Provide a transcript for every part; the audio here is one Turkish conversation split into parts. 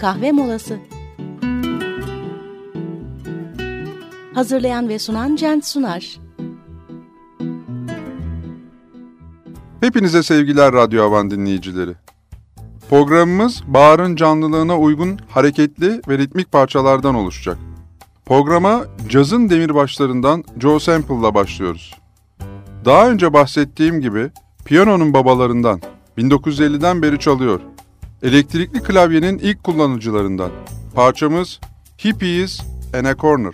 kahve molası. Hazırlayan ve sunan Cent Sunar. Hepinize sevgiler Radyo Havan dinleyicileri. Programımız Bahar'ın canlılığına uygun hareketli ve ritmik parçalardan oluşacak. Programa cazın demirbaşlarından Joe Sample'la başlıyoruz. Daha önce bahsettiğim gibi piyanonun babalarından 1950'den beri çalıyor. Elektrikli klavyenin ilk kullanıcılarından. Parçamız Hippies in a Corner.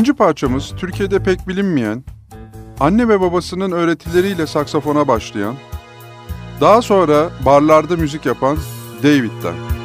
İkinci parçamız Türkiye'de pek bilinmeyen, anne ve babasının öğretileriyle saksafona başlayan, daha sonra barlarda müzik yapan David'den.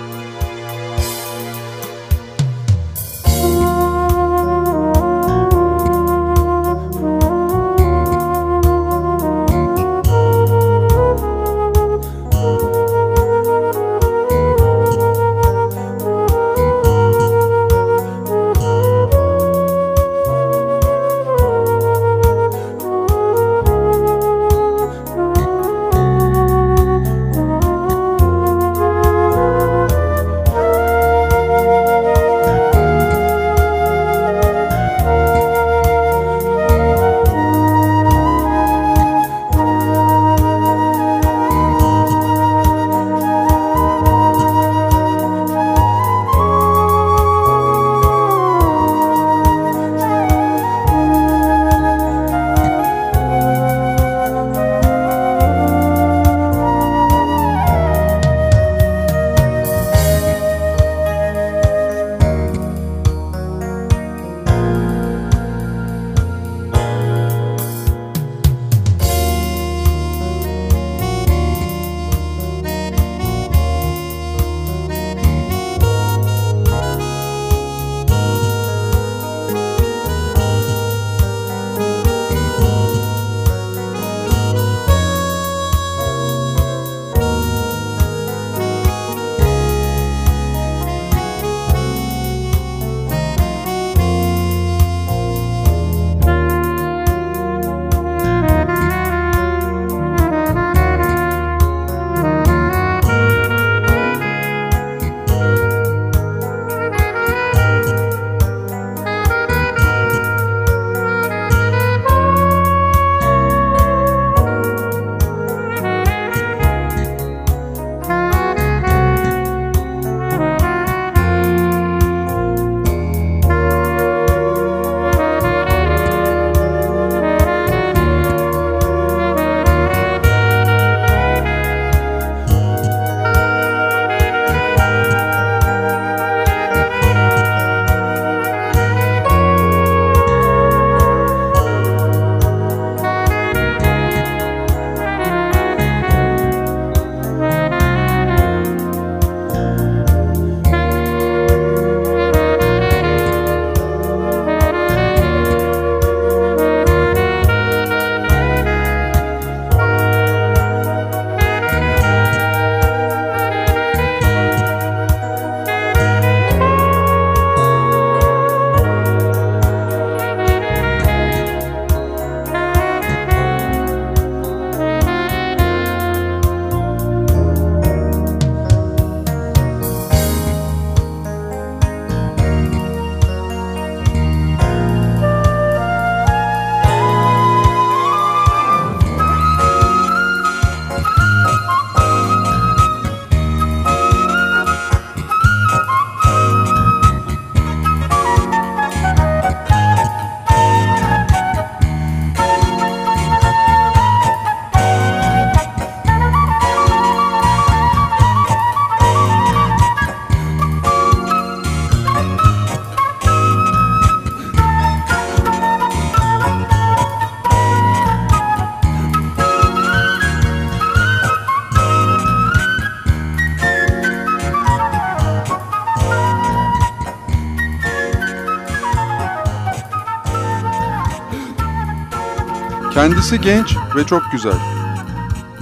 Kendisi genç ve çok güzel.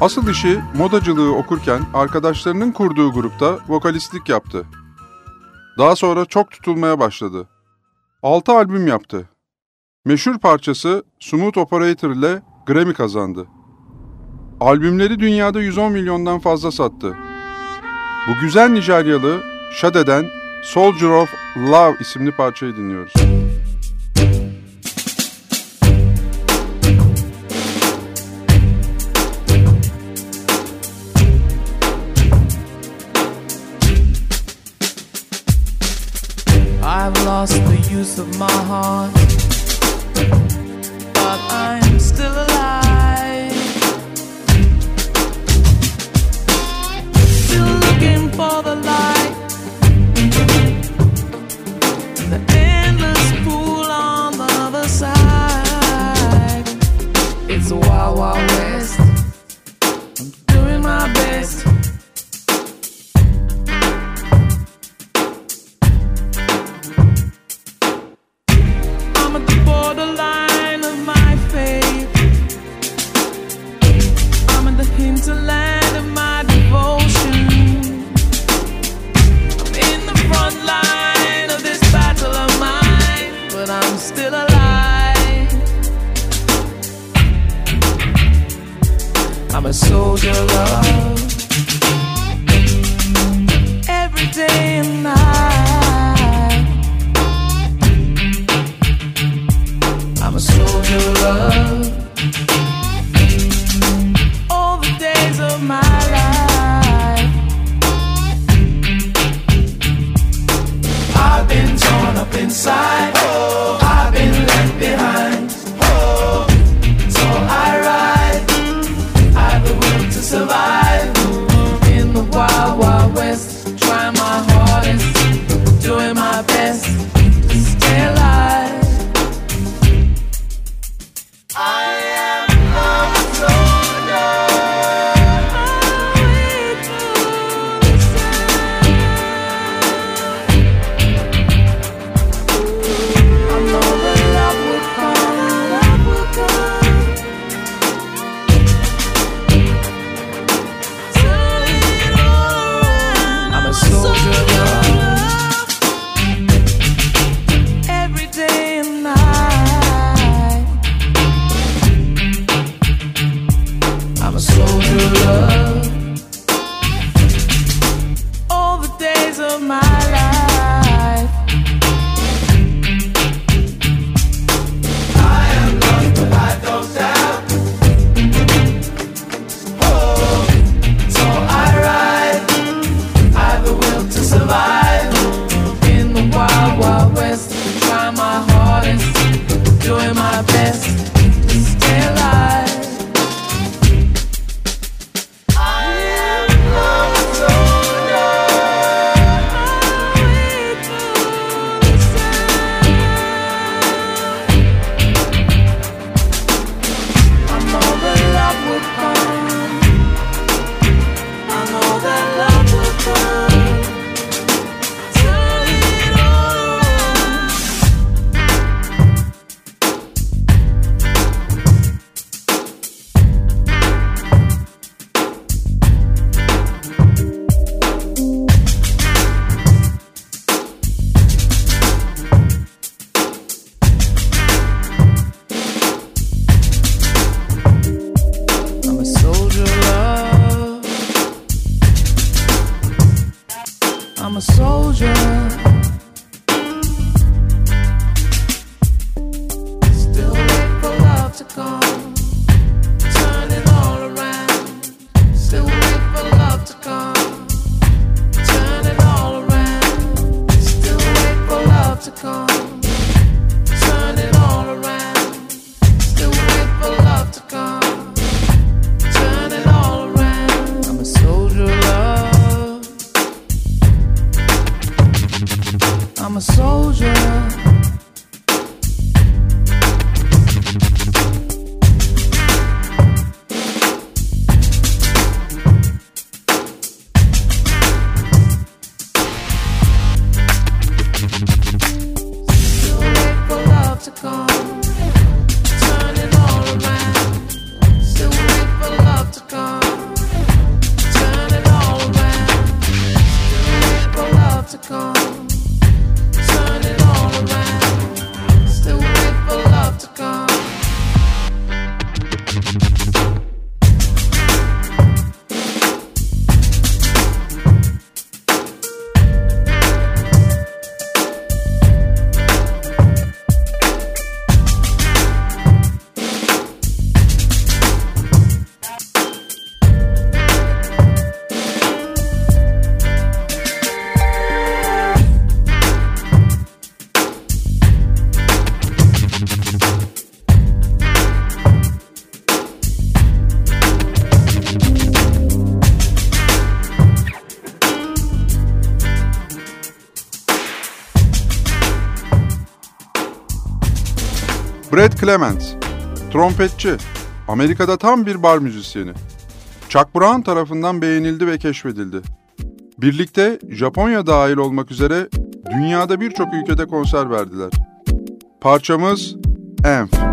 Asıl işi modacılığı okurken arkadaşlarının kurduğu grupta vokalistlik yaptı. Daha sonra çok tutulmaya başladı. 6 albüm yaptı. Meşhur parçası Smooth Operator ile Grammy kazandı. Albümleri dünyada 110 milyondan fazla sattı. Bu güzel Nijeryalı Shade'den Soldier of Love isimli parçayı dinliyoruz. Lost the use of my heart, but I'm still Clements, trompetçi, Amerika'da tam bir bar müzisyeni. Chuck Brown tarafından beğenildi ve keşfedildi. Birlikte Japonya dahil olmak üzere dünyada birçok ülkede konser verdiler. Parçamız Enf.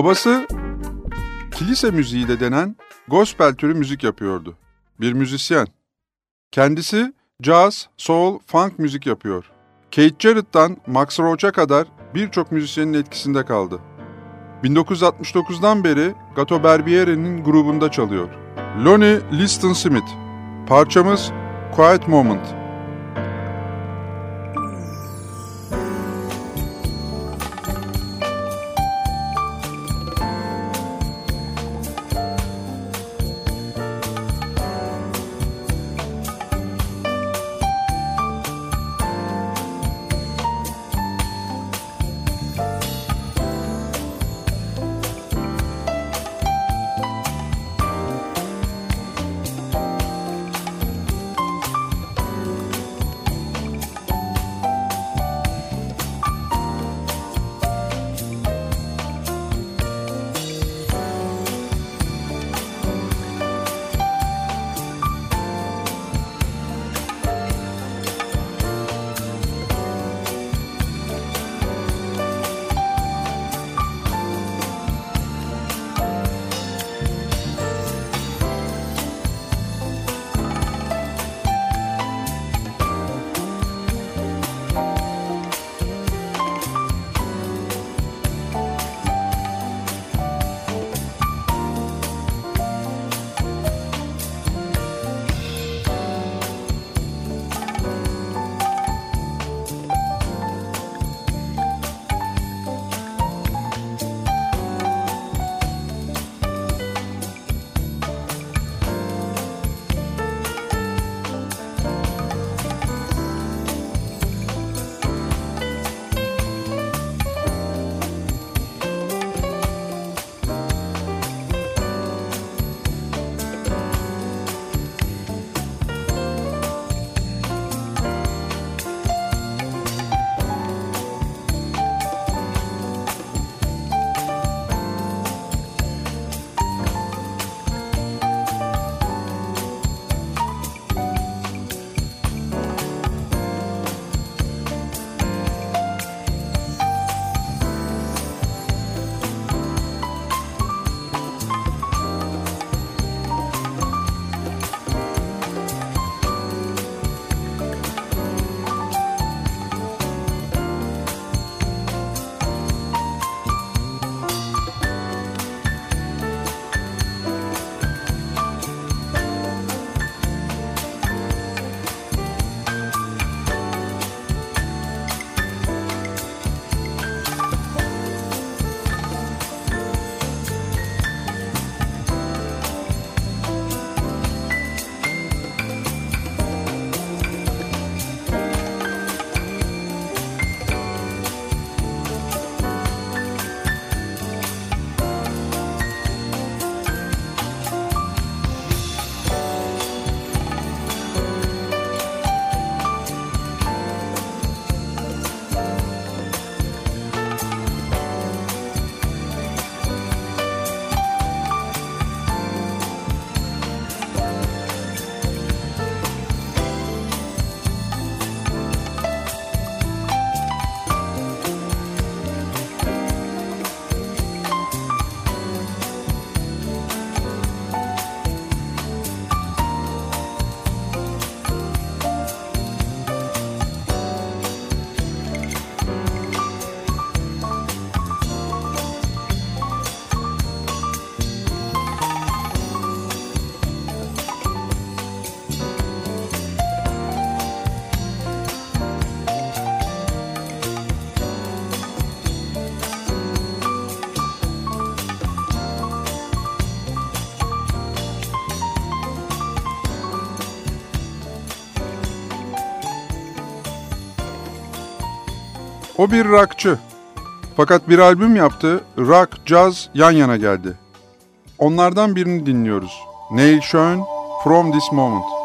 Babası kilise müziği de denen gospel türü müzik yapıyordu. Bir müzisyen. Kendisi jazz, soul, funk müzik yapıyor. Keith Jarrett'tan Max Roach'a kadar birçok müzisyenin etkisinde kaldı. 1969'dan beri Gato Barbiere'nin grubunda çalıyor. Lonnie Liston Smith. Parçamız Quiet Moment. O bir rockçı. Fakat bir albüm yaptı, rock, jazz yan yana geldi. Onlardan birini dinliyoruz. Neil Schoen, From This Moment.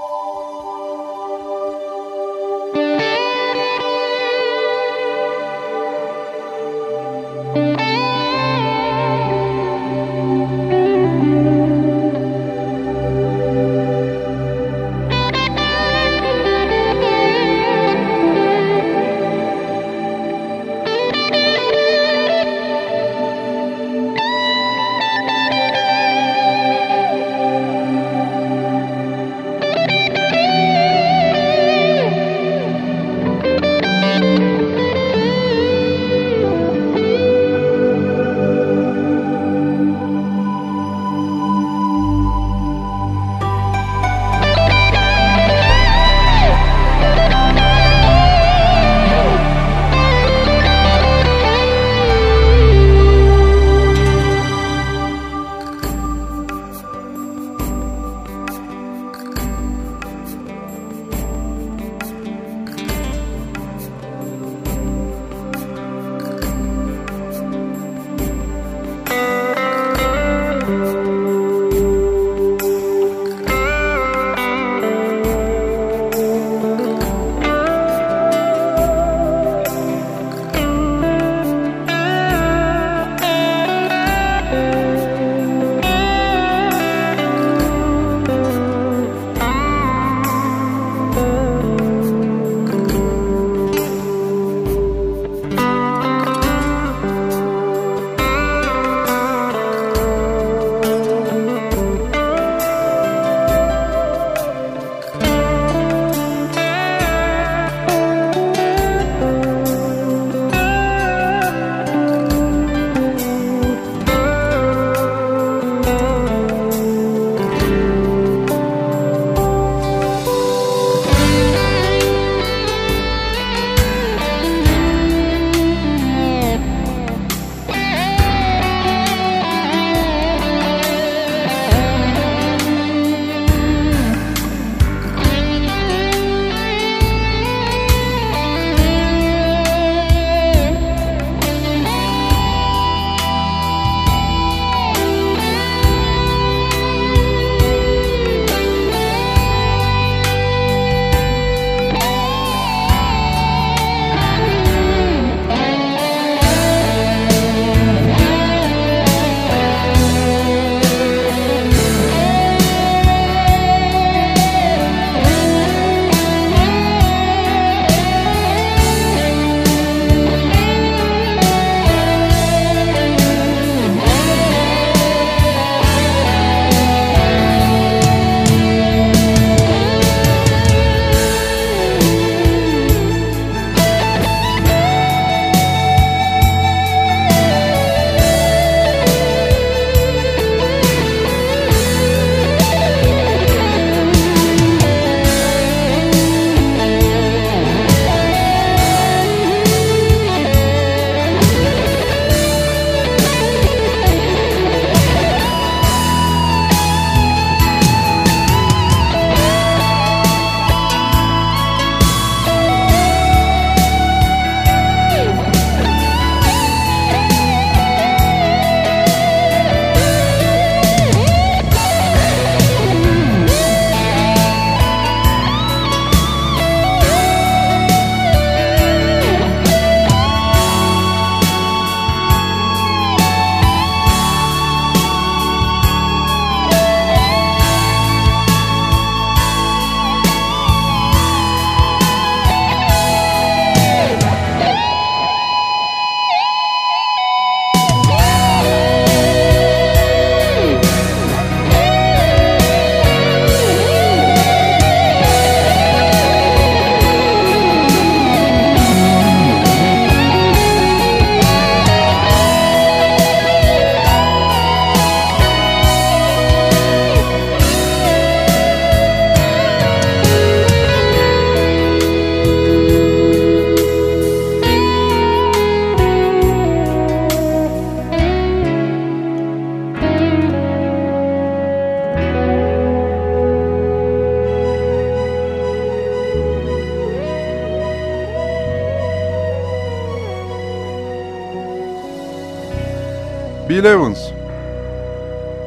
Bill Evans.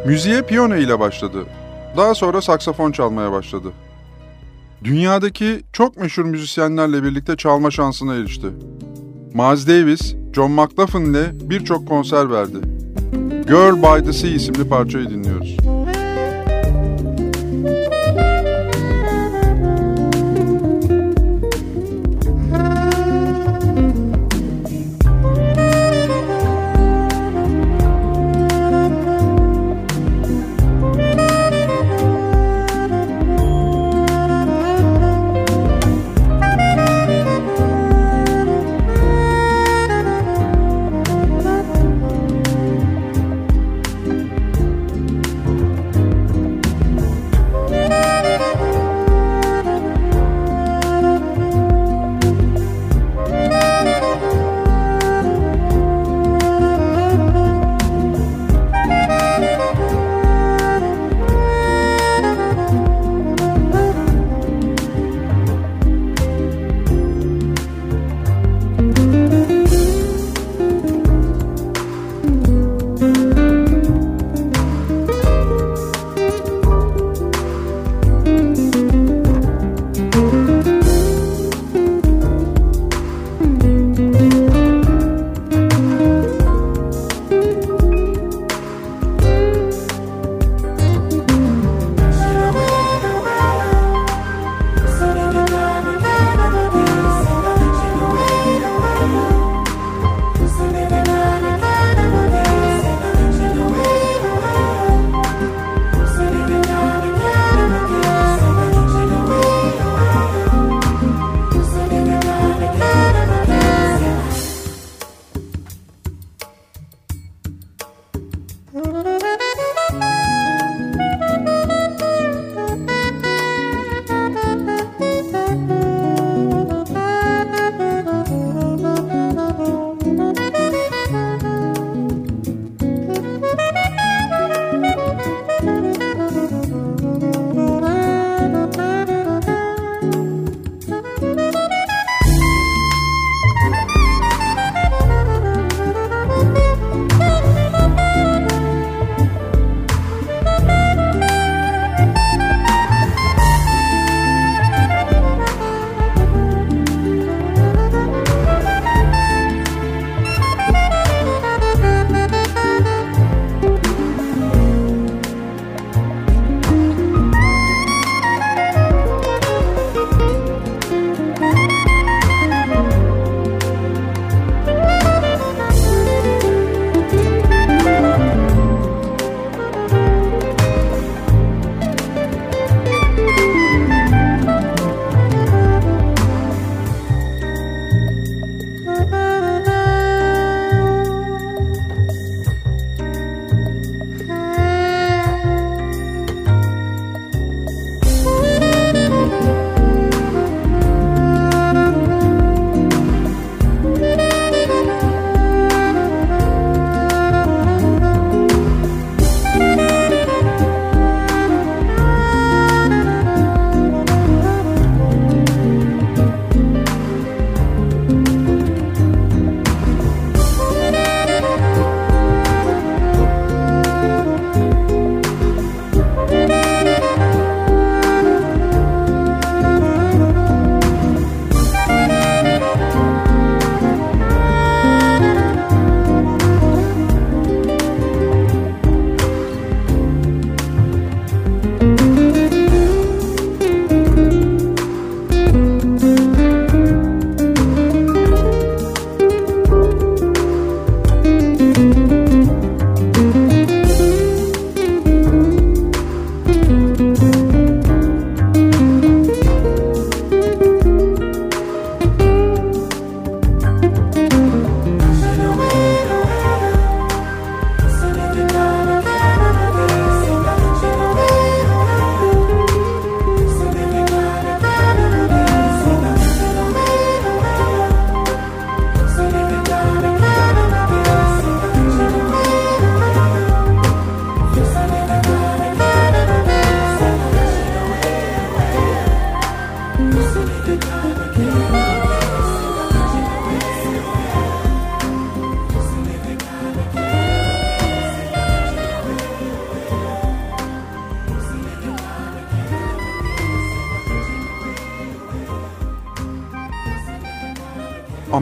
Müziğe piyano ile başladı. Daha sonra saksafon çalmaya başladı. Dünyadaki çok meşhur müzisyenlerle birlikte çalma şansına erişti. Miles Davis, John McLaughlin ile birçok konser verdi. Girl by the Sea isimli parçayı dinliyoruz.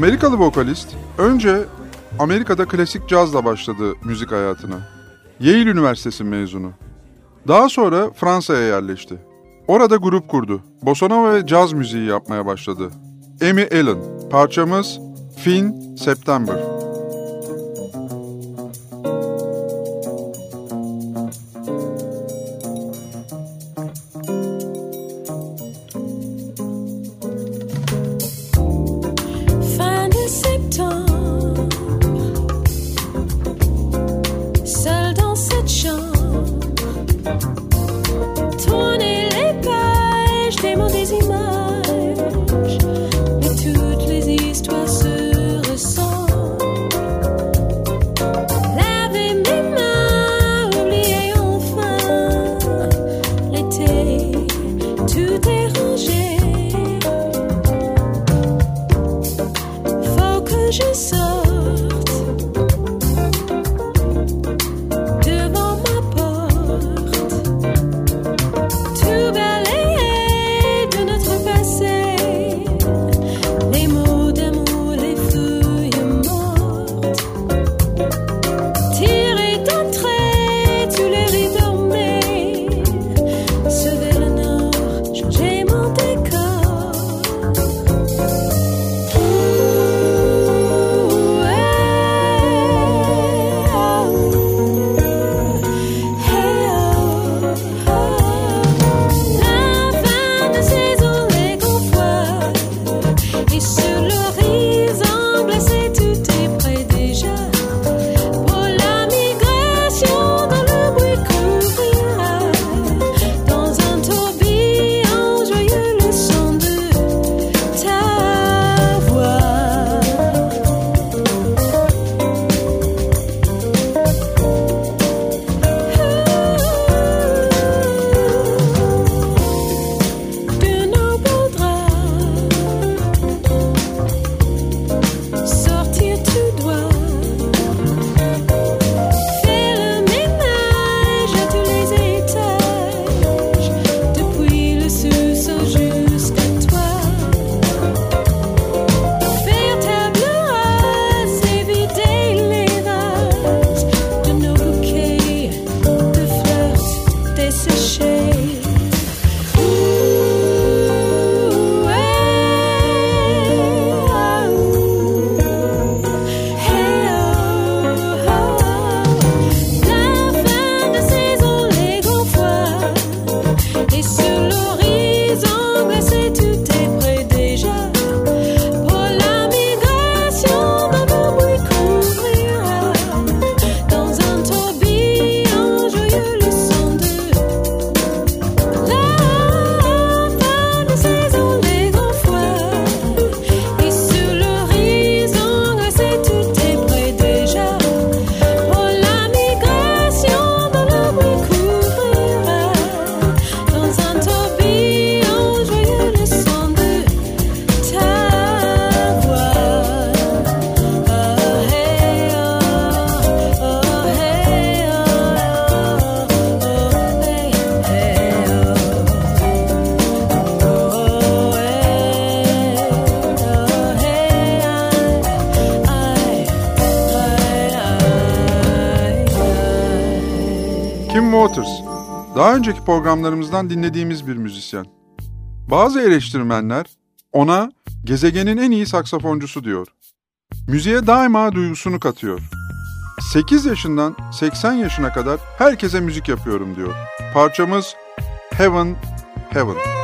Amerikalı vokalist önce Amerika'da klasik cazla başladı müzik hayatına. Yale Üniversitesi mezunu. Daha sonra Fransa'ya yerleşti. Orada grup kurdu. Bosanova ve caz müziği yapmaya başladı. Amy Allen, parçamız Fin September. önceki programlarımızdan dinlediğimiz bir müzisyen. Bazı eleştirmenler ona gezegenin en iyi saksafoncusu diyor. Müziğe daima duygusunu katıyor. 8 yaşından 80 yaşına kadar herkese müzik yapıyorum diyor. Parçamız Heaven, Heaven.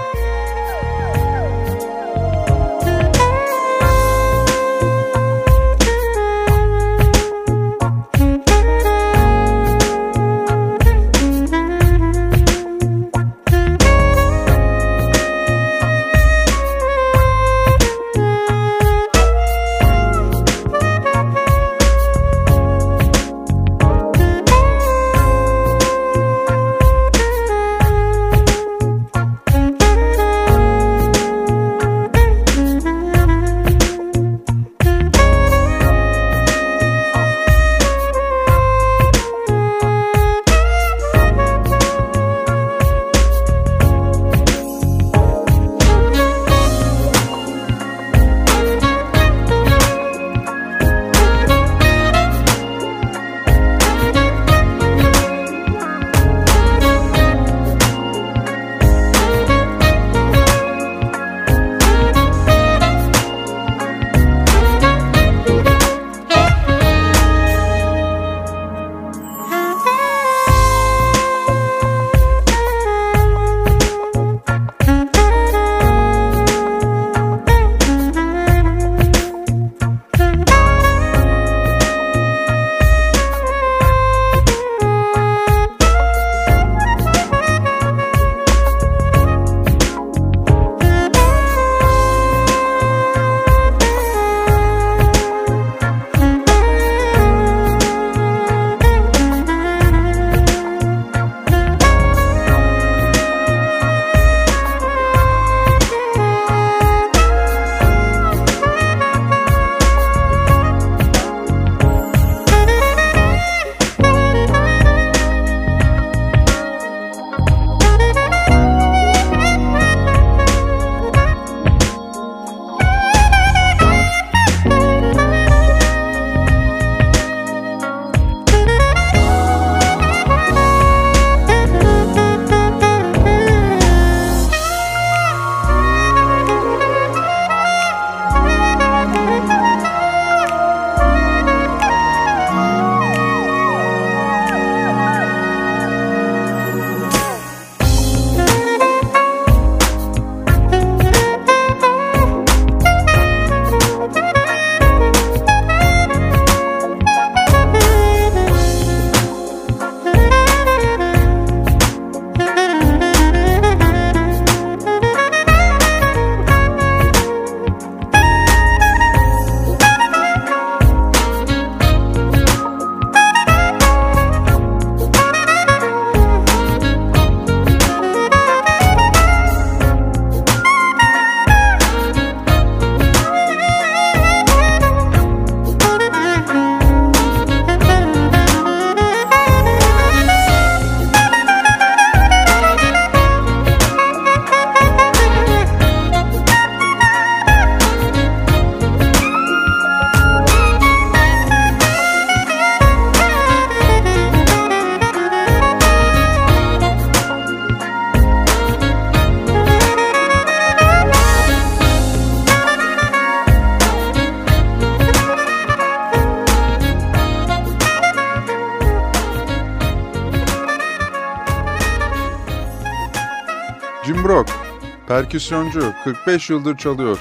Perküsyoncu, 45 yıldır çalıyor.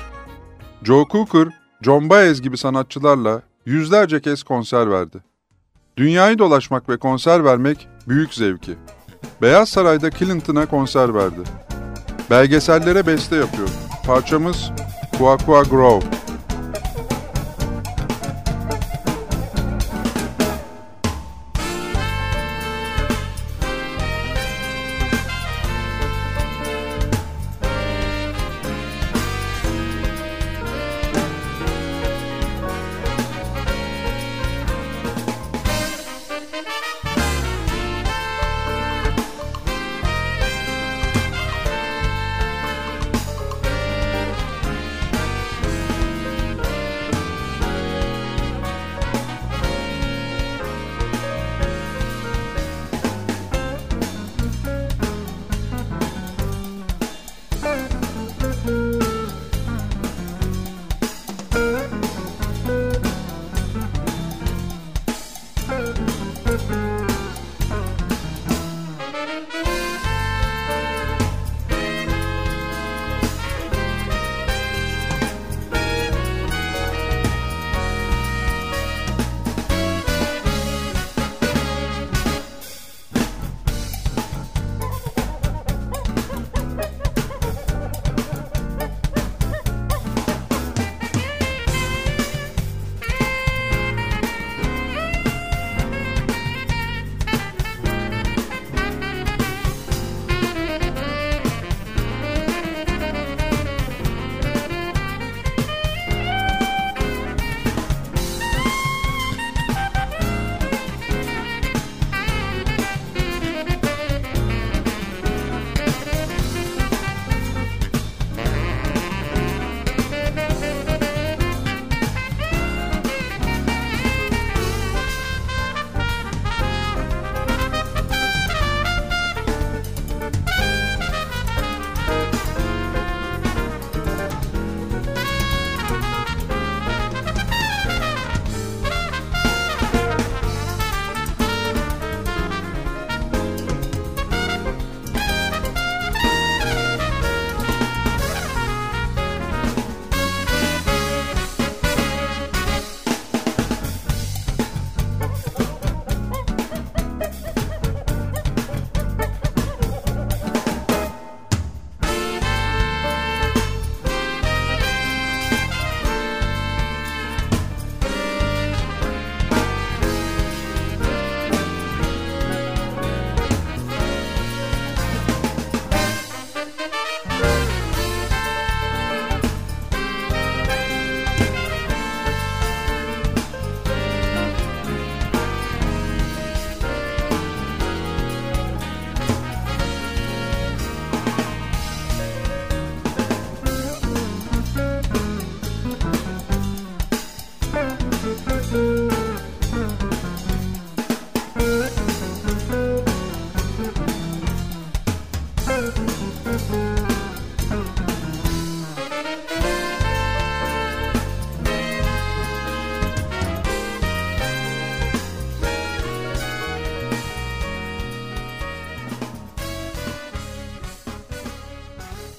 Joe Cooker, John Baez gibi sanatçılarla yüzlerce kez konser verdi. Dünyayı dolaşmak ve konser vermek büyük zevki. Beyaz Saray'da Clinton'a konser verdi. Belgesellere beste yapıyor. Parçamız Quaqua Grove.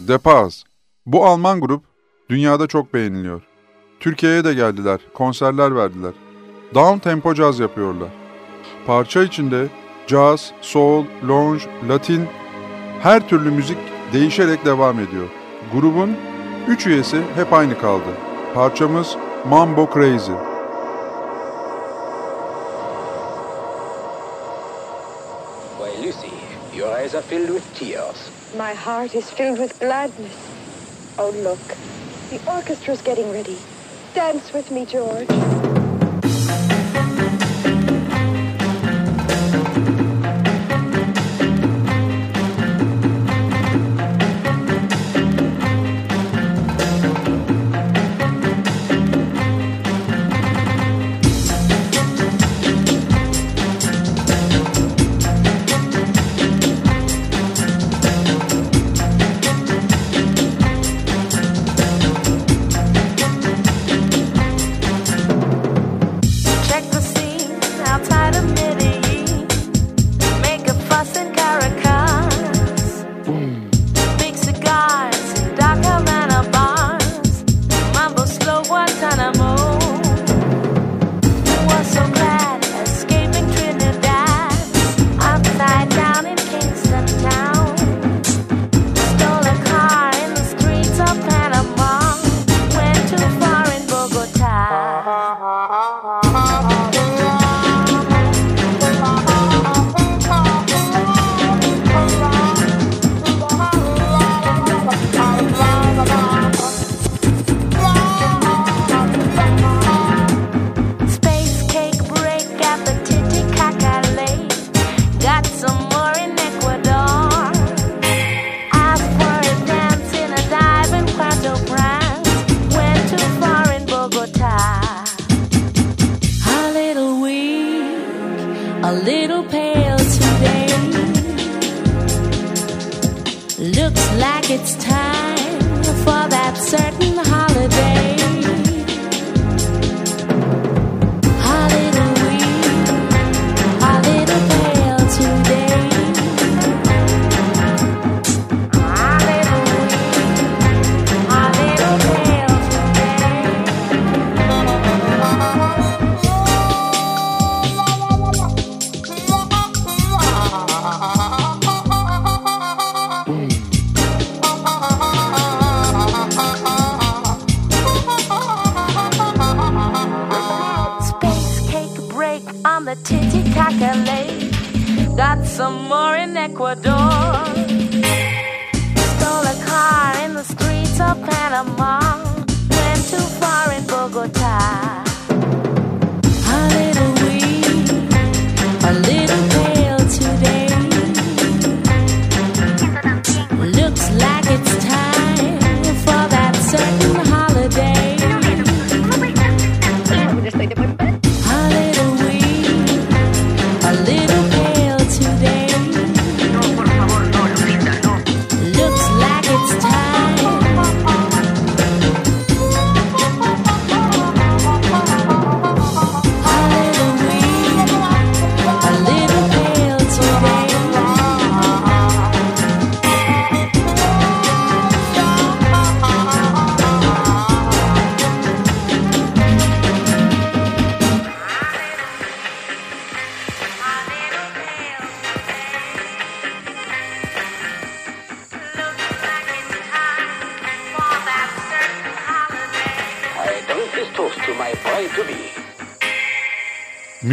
The Paz. Bu Alman grup dünyada çok beğeniliyor. Türkiye'ye de geldiler, konserler verdiler. Down tempo caz yapıyorlar. Parça içinde caz, soul, lounge, latin her türlü müzik değişerek devam ediyor. Grubun üç üyesi hep aynı kaldı. Parçamız Mambo Crazy. Why, Lucy, your eyes are filled with tears. My heart is filled with gladness. Oh, look. The orchestra's getting ready. Dance with me, George.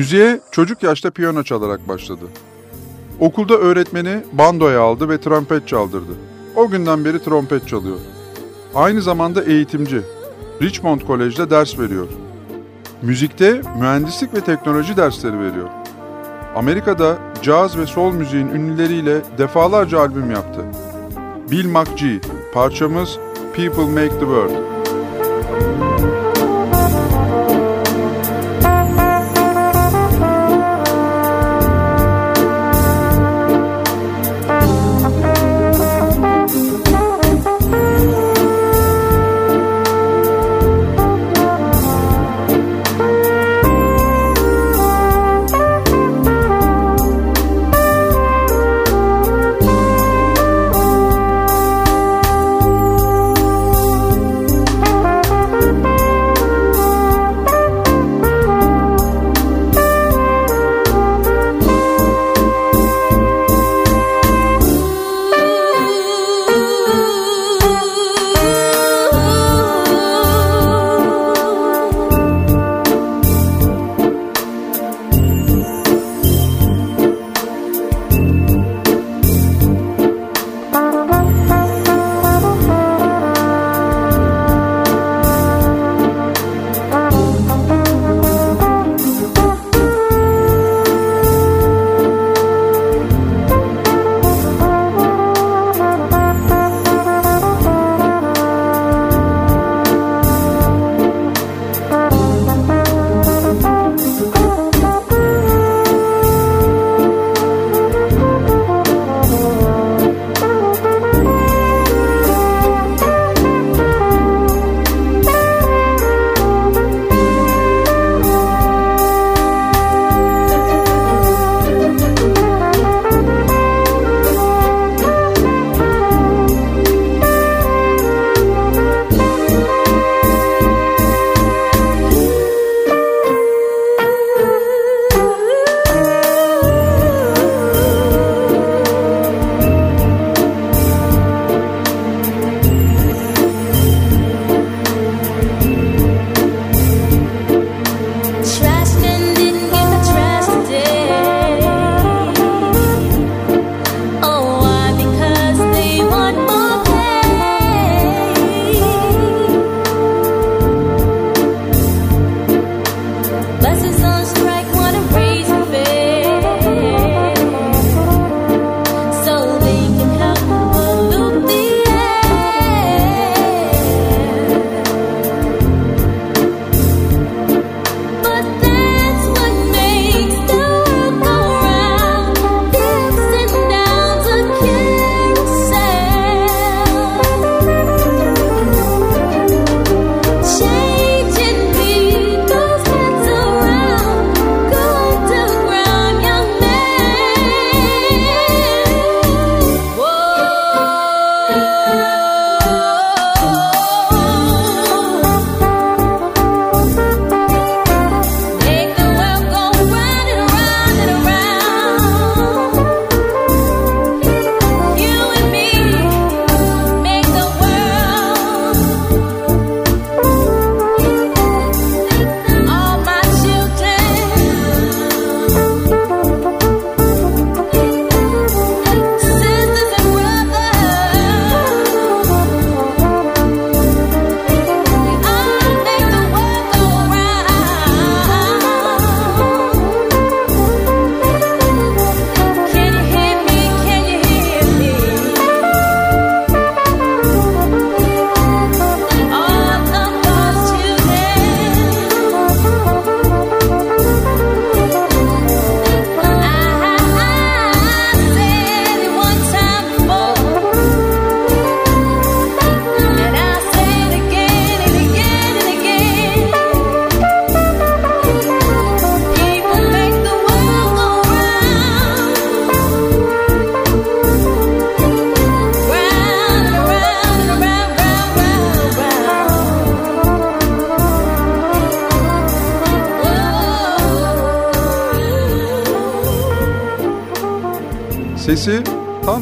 Müziğe çocuk yaşta piyano çalarak başladı. Okulda öğretmeni bandoya aldı ve trompet çaldırdı. O günden beri trompet çalıyor. Aynı zamanda eğitimci. Richmond Kolej'de ders veriyor. Müzikte mühendislik ve teknoloji dersleri veriyor. Amerika'da caz ve sol müziğin ünlüleriyle defalarca albüm yaptı. Bill McGee, parçamız People Make the World.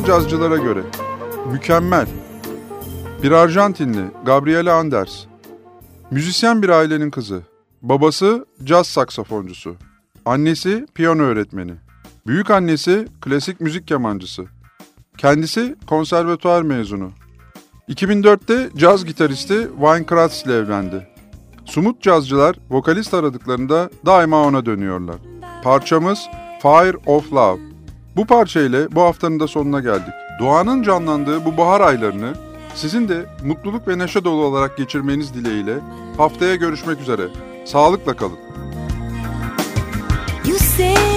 cazcılara göre. Mükemmel. Bir Arjantinli, Gabriela Anders. Müzisyen bir ailenin kızı. Babası caz saksafoncusu. Annesi piyano öğretmeni. Büyük annesi klasik müzik kemancısı. Kendisi konservatuar mezunu. 2004'te caz gitaristi Wayne Kratz ile evlendi. Sumut cazcılar vokalist aradıklarında daima ona dönüyorlar. Parçamız Fire of Love. Bu parçayla bu haftanın da sonuna geldik. Doğanın canlandığı bu bahar aylarını sizin de mutluluk ve neşe dolu olarak geçirmeniz dileğiyle haftaya görüşmek üzere. Sağlıkla kalın. You say